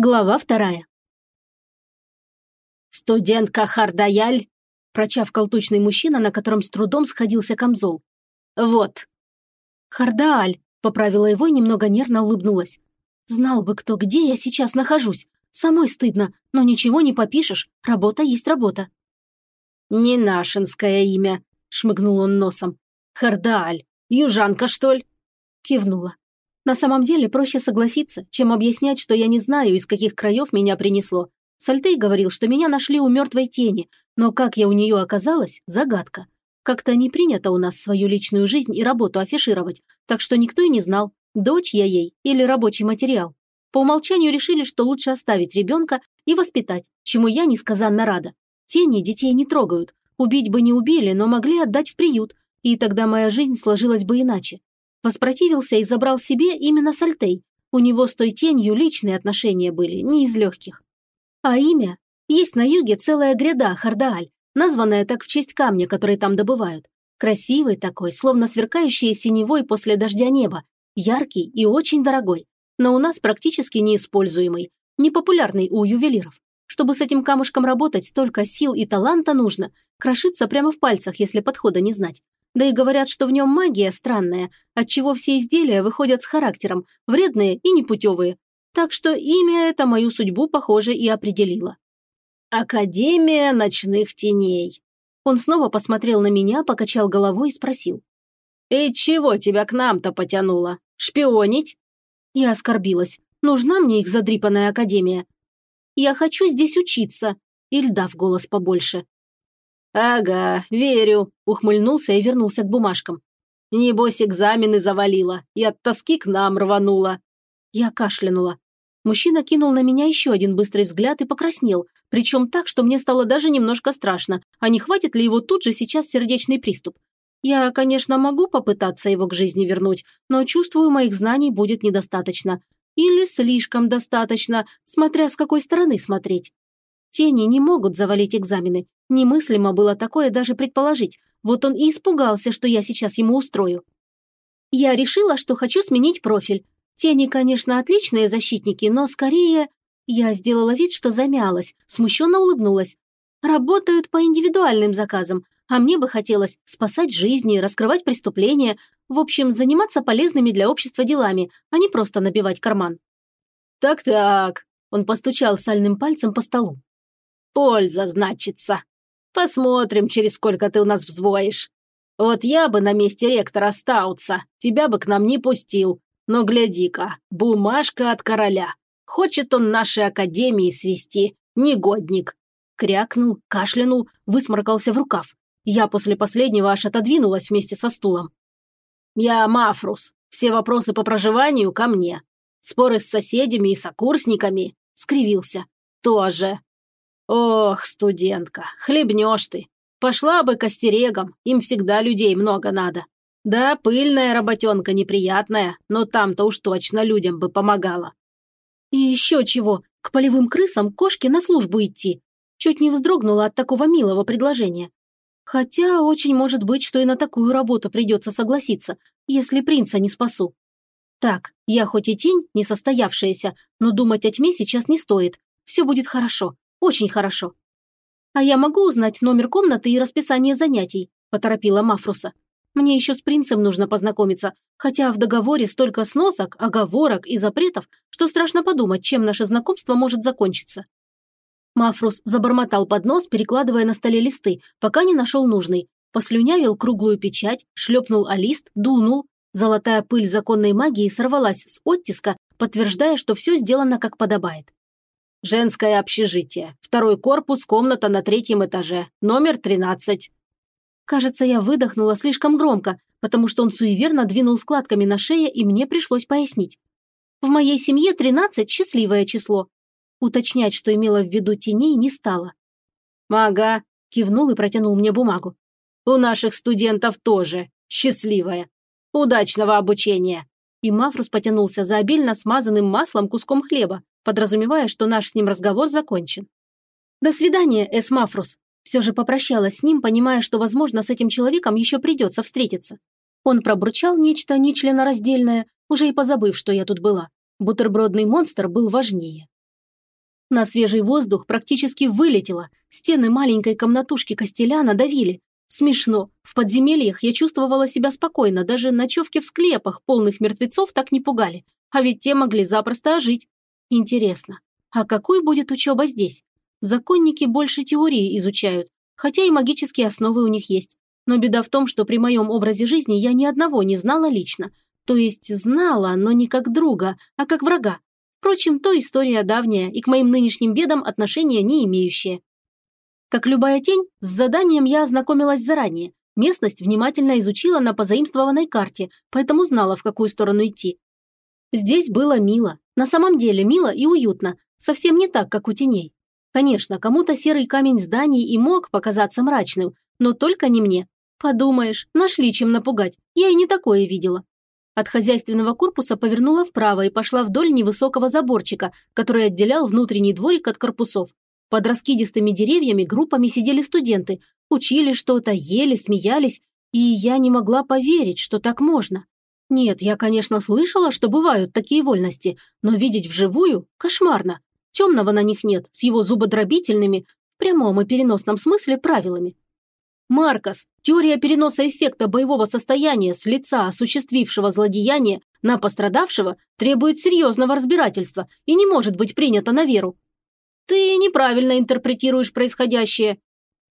Глава вторая. «Студентка Хардаяль!» – прочавкал тучный мужчина, на котором с трудом сходился камзол. «Вот». «Хардааль!» – поправила его и немного нервно улыбнулась. «Знал бы кто, где я сейчас нахожусь. Самой стыдно, но ничего не попишешь, работа есть работа». «Не нашинское имя», – шмыгнул он носом. «Хардааль. Южанка, что ли?» Кивнула. На самом деле проще согласиться, чем объяснять, что я не знаю, из каких краев меня принесло. Сальтей говорил, что меня нашли у мертвой тени, но как я у нее оказалась – загадка. Как-то не принято у нас свою личную жизнь и работу афишировать, так что никто и не знал, дочь я ей или рабочий материал. По умолчанию решили, что лучше оставить ребенка и воспитать, чему я несказанно рада. Тени детей не трогают, убить бы не убили, но могли отдать в приют, и тогда моя жизнь сложилась бы иначе. Воспротивился и забрал себе именно Сальтей. У него с той тенью личные отношения были, не из легких. А имя? Есть на юге целая гряда, Хардааль, названная так в честь камня, который там добывают. Красивый такой, словно сверкающий синевой после дождя небо. Яркий и очень дорогой. Но у нас практически неиспользуемый. Непопулярный у ювелиров. Чтобы с этим камушком работать, столько сил и таланта нужно. Крошиться прямо в пальцах, если подхода не знать. Да и говорят, что в нем магия странная, отчего все изделия выходят с характером, вредные и непутевые. Так что имя это мою судьбу, похоже, и определило. «Академия ночных теней». Он снова посмотрел на меня, покачал головой и спросил. «И чего тебя к нам-то потянуло? Шпионить?» Я оскорбилась. Нужна мне их задрипанная академия. Я хочу здесь учиться. Ильда в голос побольше. «Ага, верю», – ухмыльнулся и вернулся к бумажкам. «Небось, экзамены завалила и от тоски к нам рванула». Я кашлянула. Мужчина кинул на меня еще один быстрый взгляд и покраснел, причем так, что мне стало даже немножко страшно, а не хватит ли его тут же сейчас сердечный приступ. Я, конечно, могу попытаться его к жизни вернуть, но чувствую, моих знаний будет недостаточно. Или слишком достаточно, смотря с какой стороны смотреть. Тени не могут завалить экзамены, Немыслимо было такое даже предположить. Вот он и испугался, что я сейчас ему устрою. Я решила, что хочу сменить профиль. Тени, конечно, отличные защитники, но скорее... Я сделала вид, что замялась, смущенно улыбнулась. Работают по индивидуальным заказам, а мне бы хотелось спасать жизни, раскрывать преступления, в общем, заниматься полезными для общества делами, а не просто набивать карман. «Так-так», – он постучал сальным пальцем по столу. «Польза, значится. Посмотрим, через сколько ты у нас взвоишь. Вот я бы на месте ректора Стаутса тебя бы к нам не пустил. Но гляди-ка, бумажка от короля. Хочет он нашей академии свести, негодник. Крякнул, кашлянул, высморкался в рукав. Я после последнего аж отодвинулась вместе со стулом. Я Мафрус. Все вопросы по проживанию ко мне. Споры с соседями и сокурсниками. Скривился. Тоже. «Ох, студентка, хлебнешь ты. Пошла бы костерегом, им всегда людей много надо. Да, пыльная работенка неприятная, но там-то уж точно людям бы помогала». «И еще чего, к полевым крысам кошке на службу идти?» Чуть не вздрогнула от такого милого предложения. Хотя очень может быть, что и на такую работу придется согласиться, если принца не спасу. Так, я хоть и тень, не состоявшаяся, но думать о тьме сейчас не стоит. Все будет хорошо. Очень хорошо. А я могу узнать номер комнаты и расписание занятий, поторопила Мафруса. Мне еще с принцем нужно познакомиться, хотя в договоре столько сносок, оговорок и запретов, что страшно подумать, чем наше знакомство может закончиться. Мафрус забормотал под нос, перекладывая на столе листы, пока не нашел нужный. Послюнявил круглую печать, шлепнул о лист, дунул. Золотая пыль законной магии сорвалась с оттиска, подтверждая, что все сделано как подобает. Женское общежитие. Второй корпус, комната на третьем этаже. Номер 13. Кажется, я выдохнула слишком громко, потому что он суеверно двинул складками на шее, и мне пришлось пояснить. В моей семье 13 – счастливое число. Уточнять, что имела в виду теней, не стало. «Ага», – кивнул и протянул мне бумагу. «У наших студентов тоже счастливое. Удачного обучения!» И Мафрус потянулся за обильно смазанным маслом куском хлеба, подразумевая, что наш с ним разговор закончен. «До свидания, Эсмафрус!» Все же попрощалась с ним, понимая, что, возможно, с этим человеком еще придется встретиться. Он пробурчал нечто нечленораздельное, уже и позабыв, что я тут была. Бутербродный монстр был важнее. На свежий воздух практически вылетело. Стены маленькой комнатушки Костеляна давили. Смешно. В подземельях я чувствовала себя спокойно, даже ночевки в склепах, полных мертвецов, так не пугали. А ведь те могли запросто ожить. Интересно, а какой будет учеба здесь? Законники больше теории изучают, хотя и магические основы у них есть. Но беда в том, что при моем образе жизни я ни одного не знала лично. То есть знала, но не как друга, а как врага. Впрочем, то история давняя и к моим нынешним бедам отношения не имеющая. Как любая тень, с заданием я ознакомилась заранее. Местность внимательно изучила на позаимствованной карте, поэтому знала, в какую сторону идти. Здесь было мило. На самом деле мило и уютно. Совсем не так, как у теней. Конечно, кому-то серый камень зданий и мог показаться мрачным, но только не мне. Подумаешь, нашли чем напугать. Я и не такое видела. От хозяйственного корпуса повернула вправо и пошла вдоль невысокого заборчика, который отделял внутренний дворик от корпусов. Под раскидистыми деревьями группами сидели студенты, учили что-то, ели, смеялись, и я не могла поверить, что так можно. Нет, я, конечно, слышала, что бывают такие вольности, но видеть вживую – кошмарно. Темного на них нет, с его зубодробительными, в прямом и переносном смысле, правилами. Маркос, теория переноса эффекта боевого состояния с лица осуществившего злодеяние на пострадавшего требует серьезного разбирательства и не может быть принята на веру. Ты неправильно интерпретируешь происходящее.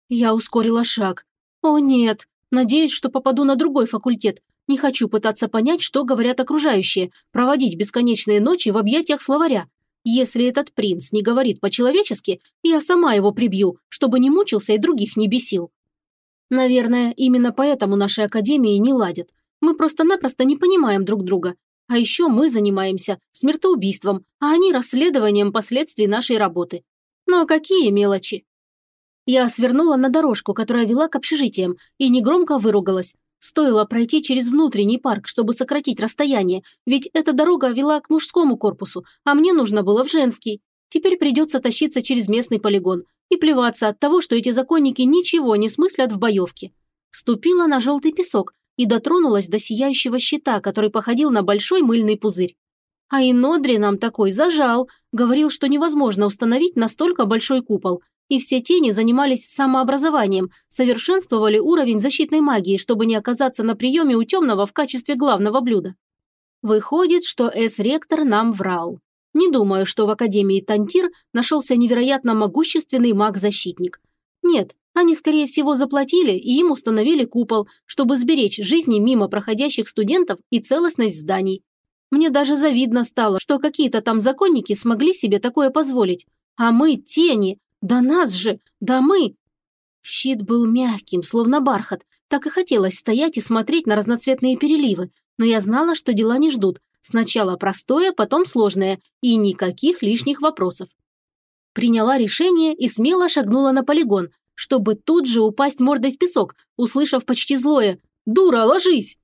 Я ускорила шаг. О нет, надеюсь, что попаду на другой факультет. Не хочу пытаться понять, что говорят окружающие, проводить бесконечные ночи в объятиях словаря. Если этот принц не говорит по-человечески, я сама его прибью, чтобы не мучился и других не бесил. Наверное, именно поэтому наши академии не ладят. Мы просто-напросто не понимаем друг друга. А еще мы занимаемся смертоубийством, а они расследованием последствий нашей работы. Но какие мелочи? Я свернула на дорожку, которая вела к общежитиям, и негромко выругалась. Стоило пройти через внутренний парк, чтобы сократить расстояние, ведь эта дорога вела к мужскому корпусу, а мне нужно было в женский. Теперь придется тащиться через местный полигон и плеваться от того, что эти законники ничего не смыслят в боевке. Ступила на желтый песок и дотронулась до сияющего щита, который походил на большой мыльный пузырь. А и Нодри нам такой зажал, говорил, что невозможно установить настолько большой купол, и все тени занимались самообразованием, совершенствовали уровень защитной магии, чтобы не оказаться на приеме у темного в качестве главного блюда. Выходит, что С-ректор нам врал. Не думаю, что в Академии Тантир нашелся невероятно могущественный маг-защитник. Нет, они, скорее всего, заплатили и им установили купол, чтобы сберечь жизни мимо проходящих студентов и целостность зданий. Мне даже завидно стало, что какие-то там законники смогли себе такое позволить. А мы – тени. Да нас же, да мы. Щит был мягким, словно бархат. Так и хотелось стоять и смотреть на разноцветные переливы. Но я знала, что дела не ждут, Сначала простое, потом сложное, и никаких лишних вопросов. Приняла решение и смело шагнула на полигон, чтобы тут же упасть мордой в песок, услышав почти злое «Дура, ложись!».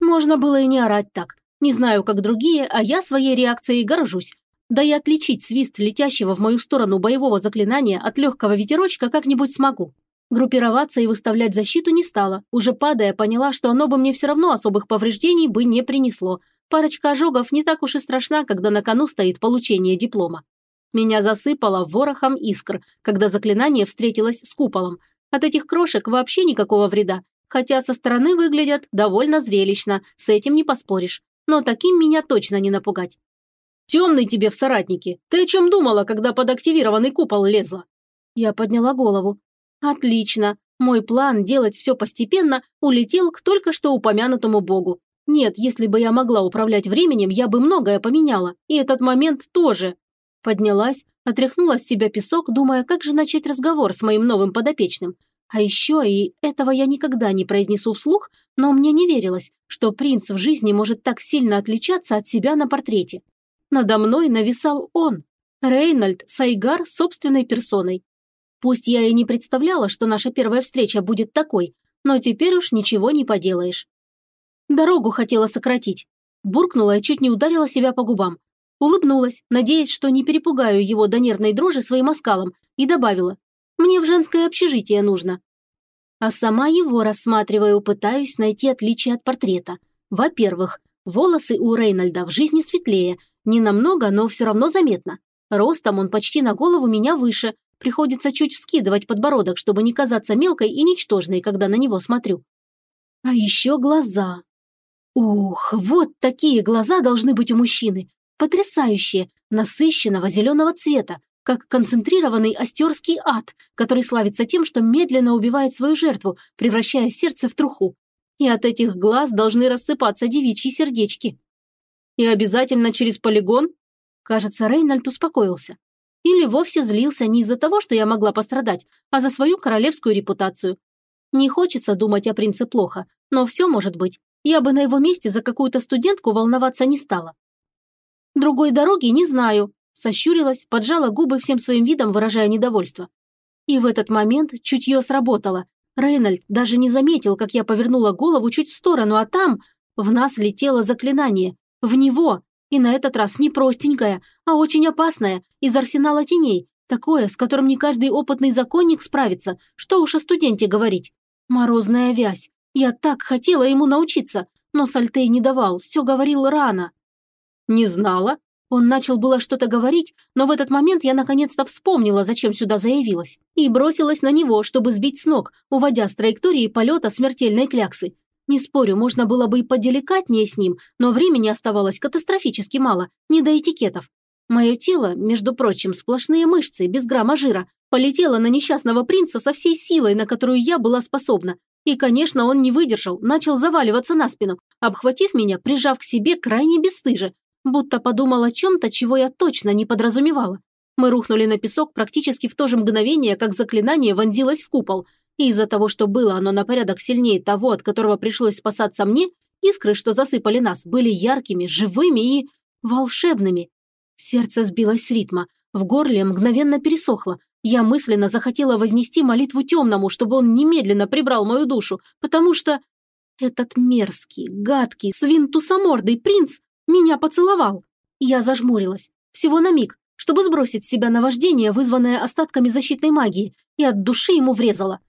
Можно было и не орать так. Не знаю, как другие, а я своей реакцией горжусь. Да и отличить свист летящего в мою сторону боевого заклинания от легкого ветерочка как-нибудь смогу. Группироваться и выставлять защиту не стала. Уже падая, поняла, что оно бы мне все равно особых повреждений бы не принесло – Парочка ожогов не так уж и страшна, когда на кону стоит получение диплома. Меня засыпало ворохом искр, когда заклинание встретилось с куполом. От этих крошек вообще никакого вреда, хотя со стороны выглядят довольно зрелищно, с этим не поспоришь. Но таким меня точно не напугать. «Темный тебе в соратнике! Ты о чем думала, когда под активированный купол лезла?» Я подняла голову. «Отлично! Мой план делать все постепенно улетел к только что упомянутому богу. Нет, если бы я могла управлять временем, я бы многое поменяла. И этот момент тоже. Поднялась, отряхнула с себя песок, думая, как же начать разговор с моим новым подопечным. А еще, и этого я никогда не произнесу вслух, но мне не верилось, что принц в жизни может так сильно отличаться от себя на портрете. Надо мной нависал он, Рейнольд Сайгар собственной персоной. Пусть я и не представляла, что наша первая встреча будет такой, но теперь уж ничего не поделаешь. Дорогу хотела сократить. Буркнула и чуть не ударила себя по губам. Улыбнулась, надеясь, что не перепугаю его до нервной дрожи своим оскалом, и добавила. «Мне в женское общежитие нужно». А сама его рассматриваю, пытаюсь найти отличие от портрета. Во-первых, волосы у Рейнольда в жизни светлее. Не намного, но все равно заметно. Ростом он почти на голову меня выше, приходится чуть вскидывать подбородок, чтобы не казаться мелкой и ничтожной, когда на него смотрю. А еще глаза. Ух, вот такие глаза должны быть у мужчины. Потрясающие, насыщенного зеленого цвета, как концентрированный остерский ад, который славится тем, что медленно убивает свою жертву, превращая сердце в труху. И от этих глаз должны рассыпаться девичьи сердечки. И обязательно через полигон? Кажется, Рейнольд успокоился. Или вовсе злился не из-за того, что я могла пострадать, а за свою королевскую репутацию. Не хочется думать о принце плохо, но все может быть. Я бы на его месте за какую-то студентку волноваться не стала. Другой дороги не знаю, сощурилась, поджала губы всем своим видом, выражая недовольство. И в этот момент чутье сработало. Рейнольд даже не заметил, как я повернула голову чуть в сторону, а там в нас летело заклинание. В него. И на этот раз не простенькое, а очень опасное, из арсенала теней. Такое, с которым не каждый опытный законник справится. Что уж о студенте говорить. Морозная вязь. Я так хотела ему научиться, но Сальтей не давал, все говорил рано. Не знала. Он начал было что-то говорить, но в этот момент я наконец-то вспомнила, зачем сюда заявилась, и бросилась на него, чтобы сбить с ног, уводя с траектории полета смертельной кляксы. Не спорю, можно было бы и поделикатнее с ним, но времени оставалось катастрофически мало, не до этикетов. Мое тело, между прочим, сплошные мышцы, без грамма жира, полетело на несчастного принца со всей силой, на которую я была способна. И, конечно, он не выдержал, начал заваливаться на спину, обхватив меня, прижав к себе крайне бесстыже, будто подумал о чем-то, чего я точно не подразумевала. Мы рухнули на песок практически в то же мгновение, как заклинание вонзилось в купол, из-за того, что было оно на порядок сильнее того, от которого пришлось спасаться мне, искры, что засыпали нас, были яркими, живыми и волшебными. Сердце сбилось с ритма, в горле мгновенно пересохло. Я мысленно захотела вознести молитву темному, чтобы он немедленно прибрал мою душу, потому что этот мерзкий, гадкий, свинтусомордый принц меня поцеловал. Я зажмурилась. Всего на миг, чтобы сбросить с себя наваждение, вызванное остатками защитной магии, и от души ему врезала.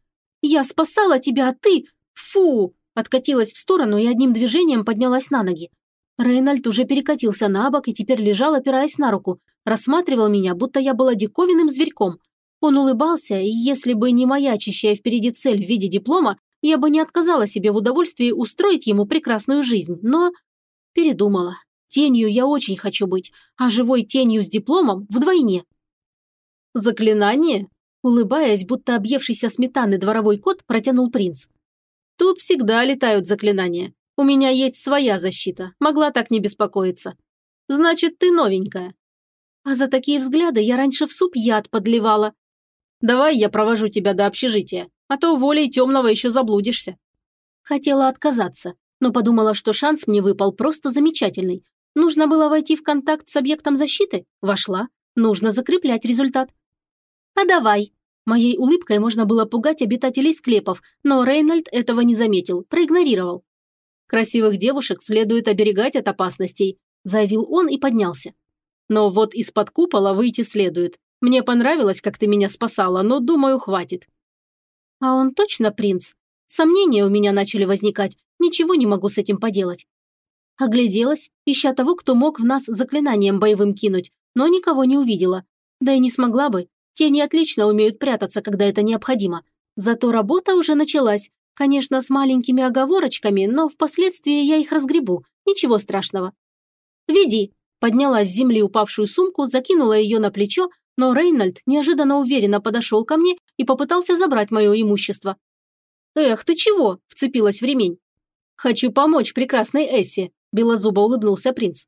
«Я спасала тебя, а ты... Фу!» Откатилась в сторону и одним движением поднялась на ноги. Рейнольд уже перекатился на бок и теперь лежал, опираясь на руку, рассматривал меня, будто я была диковинным зверьком. Он улыбался, и если бы не маячащая впереди цель в виде диплома, я бы не отказала себе в удовольствии устроить ему прекрасную жизнь, но Передумала. Тенью я очень хочу быть, а живой тенью с дипломом вдвойне. Заклинание? Улыбаясь, будто объевшийся сметаны дворовой кот, протянул принц. Тут всегда летают заклинания. У меня есть своя защита, могла так не беспокоиться. Значит, ты новенькая. А за такие взгляды я раньше в суп яд подливала. Давай я провожу тебя до общежития, а то волей темного еще заблудишься. Хотела отказаться, но подумала, что шанс мне выпал просто замечательный. Нужно было войти в контакт с объектом защиты? Вошла. Нужно закреплять результат. А давай. Моей улыбкой можно было пугать обитателей склепов, но Рейнольд этого не заметил, проигнорировал. «Красивых девушек следует оберегать от опасностей», заявил он и поднялся. «Но вот из-под купола выйти следует. Мне понравилось, как ты меня спасала, но, думаю, хватит». «А он точно принц?» Сомнения у меня начали возникать, ничего не могу с этим поделать. Огляделась, ища того, кто мог в нас заклинанием боевым кинуть, но никого не увидела. Да и не смогла бы. Тени отлично умеют прятаться, когда это необходимо. Зато работа уже началась. Конечно, с маленькими оговорочками, но впоследствии я их разгребу. Ничего страшного. «Веди!» Подняла с земли упавшую сумку, закинула ее на плечо, но Рейнольд неожиданно уверенно подошел ко мне и попытался забрать мое имущество. «Эх, ты чего?» – вцепилась в ремень. «Хочу помочь прекрасной Эссе», – белозубо улыбнулся принц.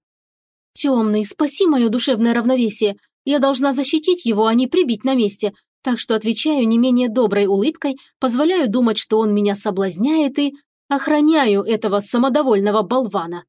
«Темный, спаси мое душевное равновесие. Я должна защитить его, а не прибить на месте. Так что отвечаю не менее доброй улыбкой, позволяю думать, что он меня соблазняет и охраняю этого самодовольного болвана».